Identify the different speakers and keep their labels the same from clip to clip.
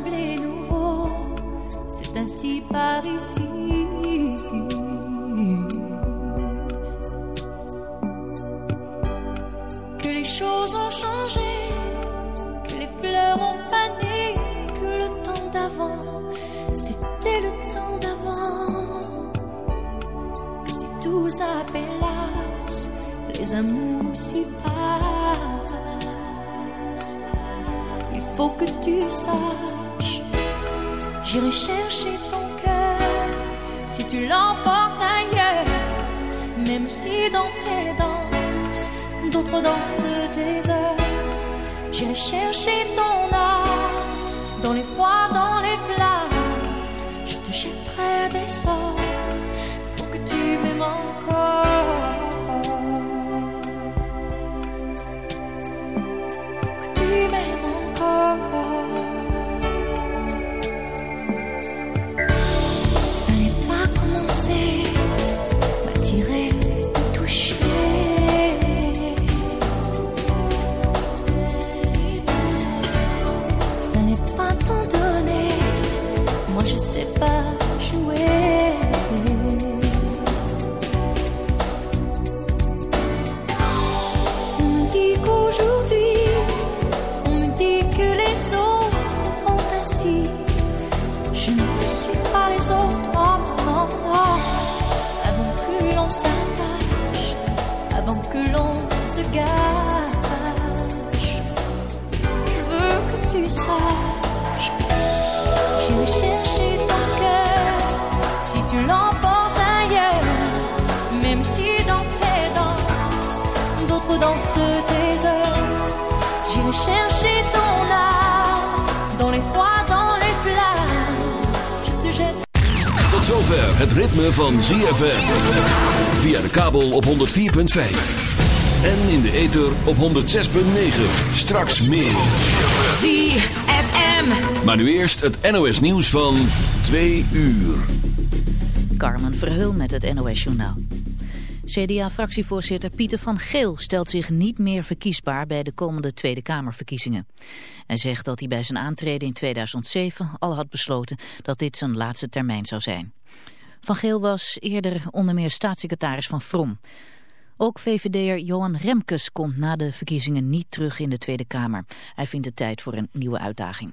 Speaker 1: nouveau. C'est ainsi par ici. Que les choses ont changé, que les fleurs ont fané, que le temps d'avant, c'était le temps d'avant. Que si tout s'appelasse, les amours s'y passent. Faut que tu saches, j'irai chercher ton cœur si tu l'emportes ailleurs, même si dans tes danses, d'autres dansent des heures. J'irai chercher ton âme dansent tes heures. J'irai chercher ton âme dans les froids, dans les flammes. Je te jette.
Speaker 2: Tot zover het ritme van ZFM. Via de kabel op 104.5. En in de ether op 106.9. Straks meer.
Speaker 3: ZFM.
Speaker 2: Maar nu eerst het NOS nieuws van 2 uur.
Speaker 3: Carmen Verheul met het NOS Journaal. CDA-fractievoorzitter Pieter van Geel stelt zich niet meer verkiesbaar bij de komende Tweede Kamerverkiezingen. Hij zegt dat hij bij zijn aantreden in 2007 al had besloten dat dit zijn laatste termijn zou zijn. Van Geel was eerder onder meer staatssecretaris van Vrom. Ook VVD'er Johan Remkes komt na de verkiezingen niet terug in de Tweede Kamer. Hij vindt het tijd voor een nieuwe uitdaging.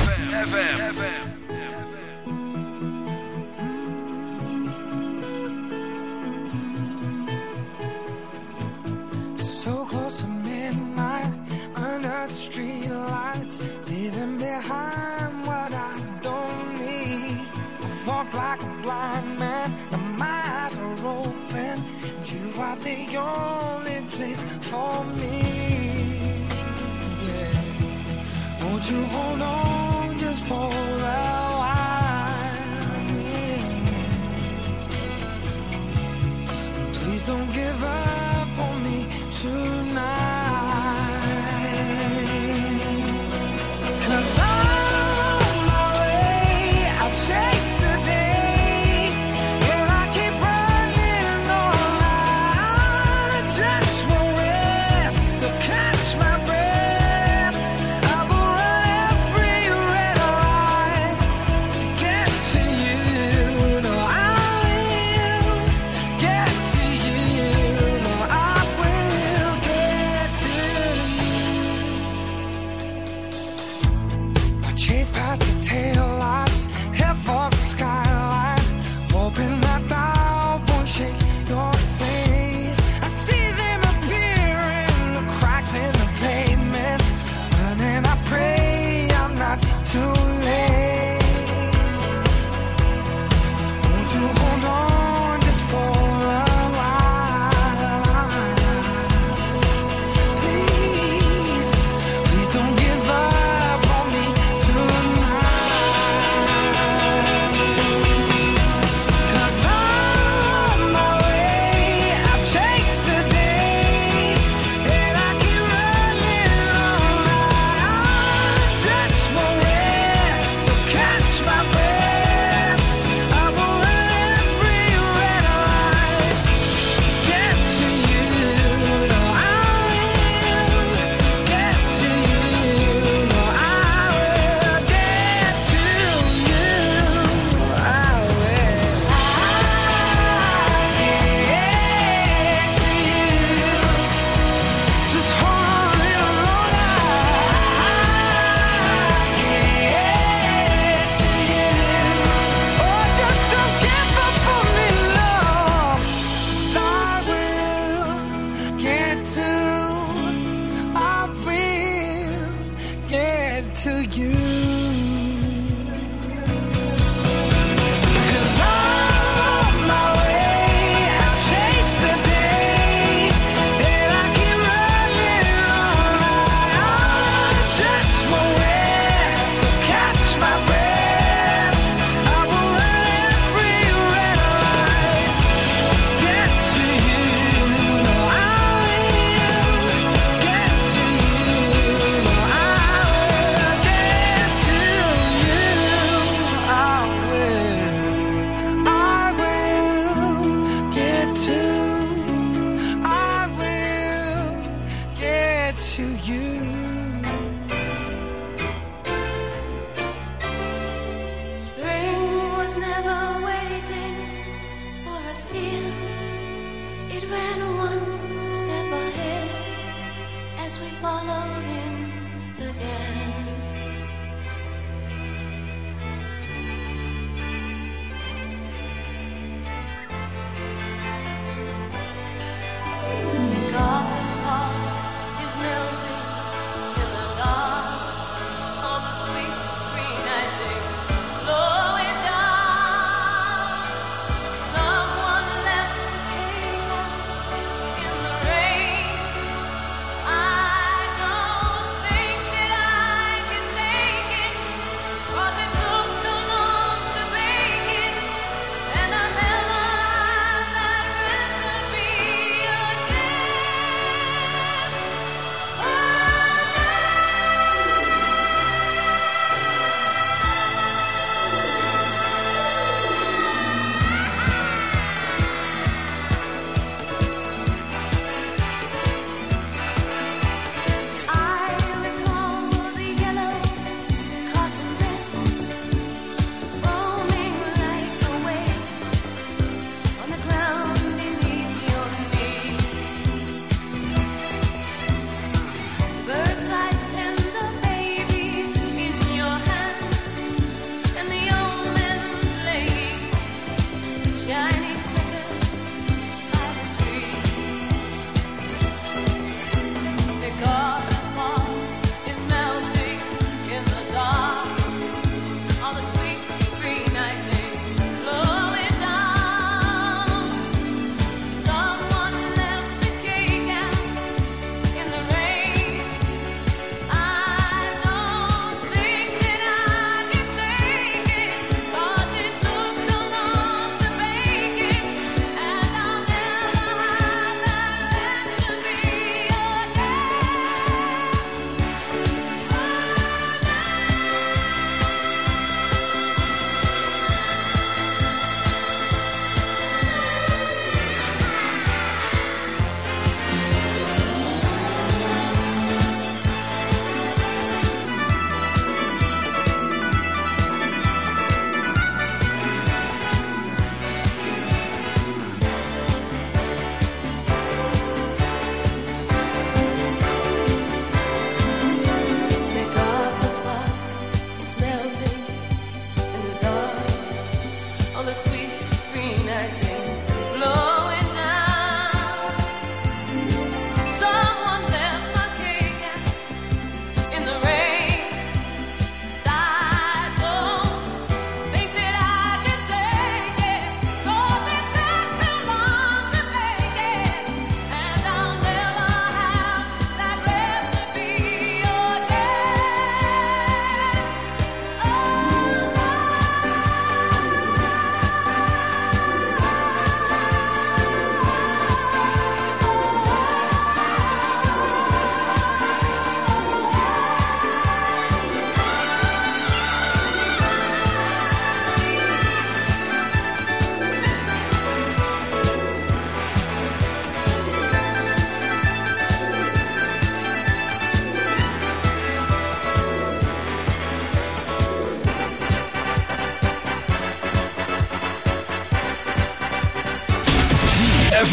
Speaker 4: Streetlights, the street lights, leaving behind what I don't need. I walk like a blind man, and my eyes are open, and you are the only place for me. Yeah. Won't you hold on just for a while? Yeah. Please don't give up.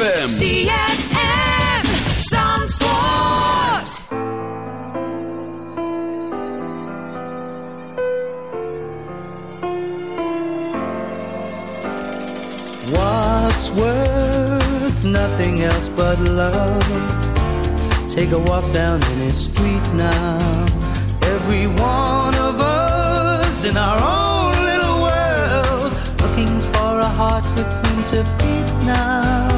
Speaker 2: ZFM.
Speaker 1: ZFM. Zandvoort.
Speaker 5: What's worth nothing else but love? Take a walk down any street now. Every one of us in our own little world. Looking for a heart with whom to beat now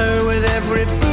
Speaker 5: her with every breath.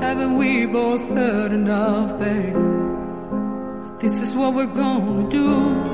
Speaker 6: Haven't we both heard enough, babe. This is what we're gonna do.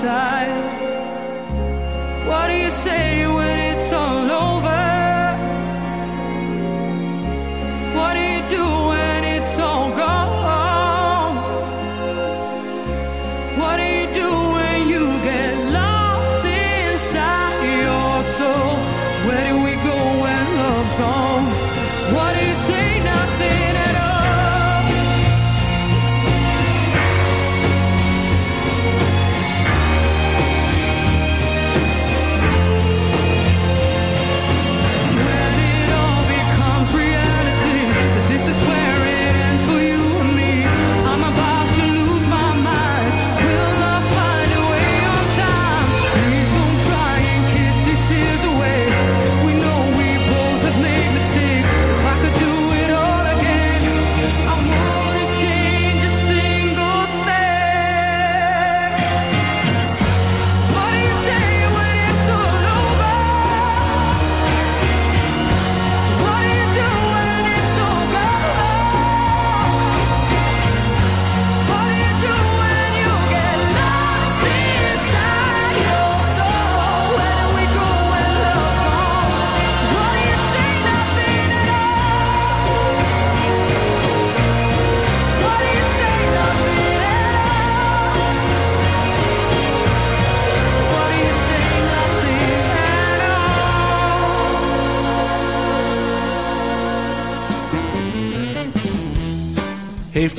Speaker 6: side.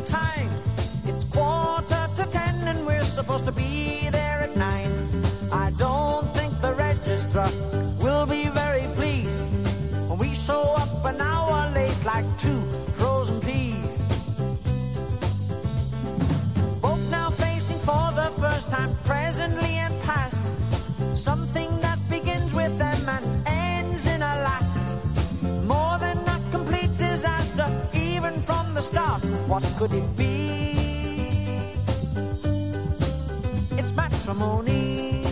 Speaker 7: the time? The start. What could it be? It's matrimony.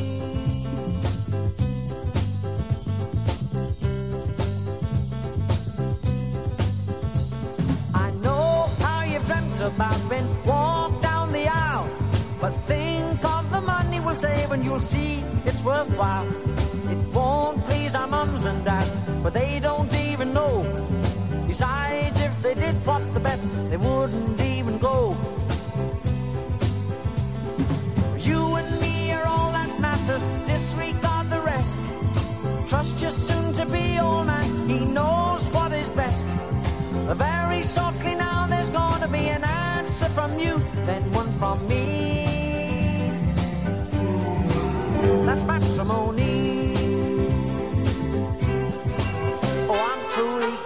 Speaker 7: I know how you've dreamt about being walked down the aisle, but think of the money we'll save and you'll see it's worthwhile. It won't please our mums and dads, but they don't even know. Besides, they did, what's the bet? They wouldn't even go. You and me are all that matters, disregard the rest. Trust your soon to be old man, he knows what is best. Very shortly now, there's gonna be an answer from you, then one from me. That's matrimony. Oh, I'm truly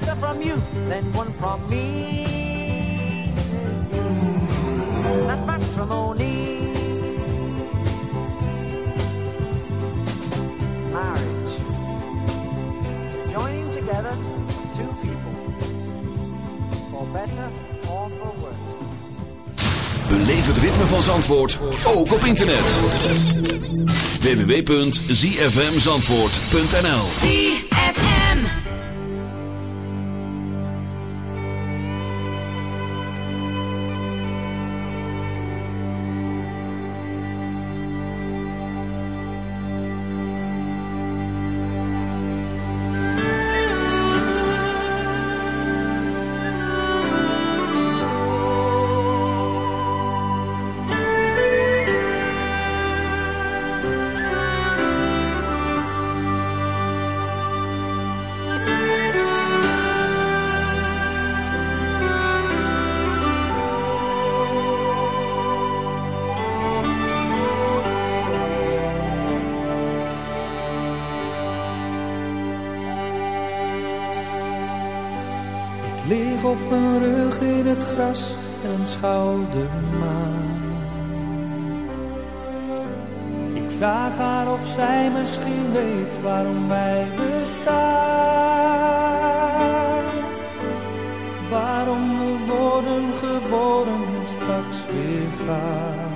Speaker 7: answer from you than one from me. That's matrimony. Marriage. Joining together two people. For better or for worse.
Speaker 8: Beleef het ritme van Zandvoort, ook op internet. www.zfmzandvoort.nl
Speaker 9: op mijn rug in het gras en een schoudermaan. Ik vraag haar of zij misschien weet waarom wij bestaan. Waarom we worden geboren en straks weer gaan.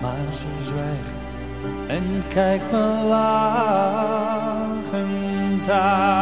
Speaker 9: Maar ze zwijgt en kijkt me lachend aan.